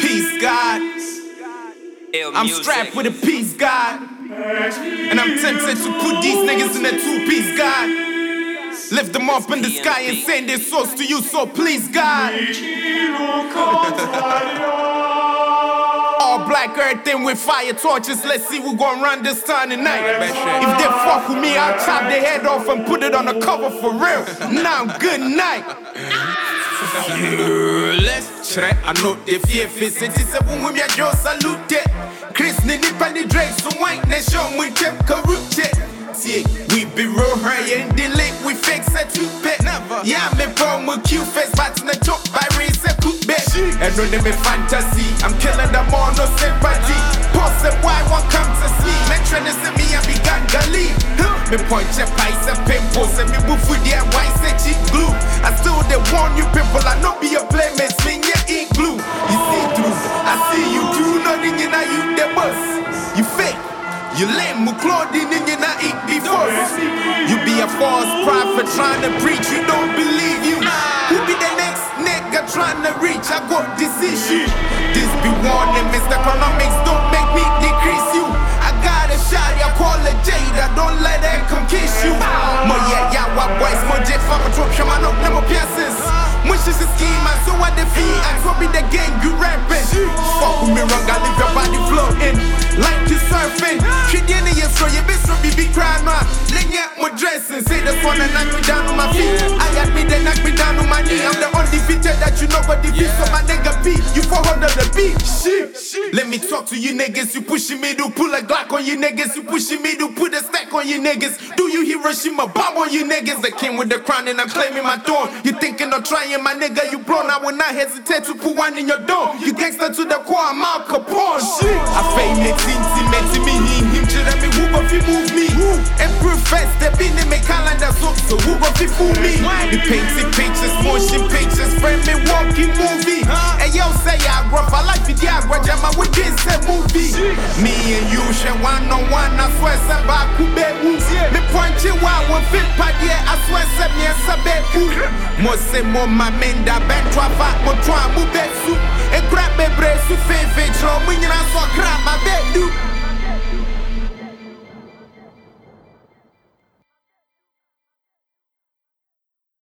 Peace, God. I'm strapped with a peace, God. And I'm tempted to put these niggas in a two piece, God. Lift them up in the sky and send their souls to you, so please, God. All black earth and with fire torches, let's see who gon' run this town tonight. If they fuck with me, I'll chop their head off and put it on the cover for real. Now, good night. Let's try. I know they fear face. It is a woman, ya just salute it. Chris, Nini, Penny, Drake, so white nation, we kept corrupt it. See, we be real high and delay, we fix a two pet. Yeah, me from with Q face, but in the top by race a cook bet. And no name fantasy, I'm killing them all, no sympathy. Post them, why one come to see? Men trying to see me, I be gangali. Me point your pies and pimples, You fake. You lame with clothing in your not eat before. You be a false prophet trying to preach, you don't believe you. Who be the next nigga trying to reach? I got this issue. Man. Dressing, say the and knock me down on my feet. I admit they knock me down on my knee. I'm the undefeated that you know what defeat, so my nigga beat. You fall under the beat. Shit. Let me talk to you niggas, you pushing me to pull a Glock on you niggas, you pushing me to put a stack on you niggas. Do you Hiroshima bomb on you niggas? The king with the crown and I'm claiming my throne. You thinking of trying, my nigga, you blown. I will not hesitate to put one in your door. You gangster to the core, I'm Al Capone. Shit. I intimate me, him, Fast, step in my calendar, so, so who go fi fool me? The painting pictures, motion pictures, frame me walking movie. Hey yo, say I grow life, it yeah, grow jama with this movie. Me and you share one on one, I swear, say back who be Me point you out with fit pad, yeah, I swear, say me a sabe who. Mo se mo ma menda, ben twa fa, mo twa mu besu. E grab me bre su fe fe, tro, mo nyina so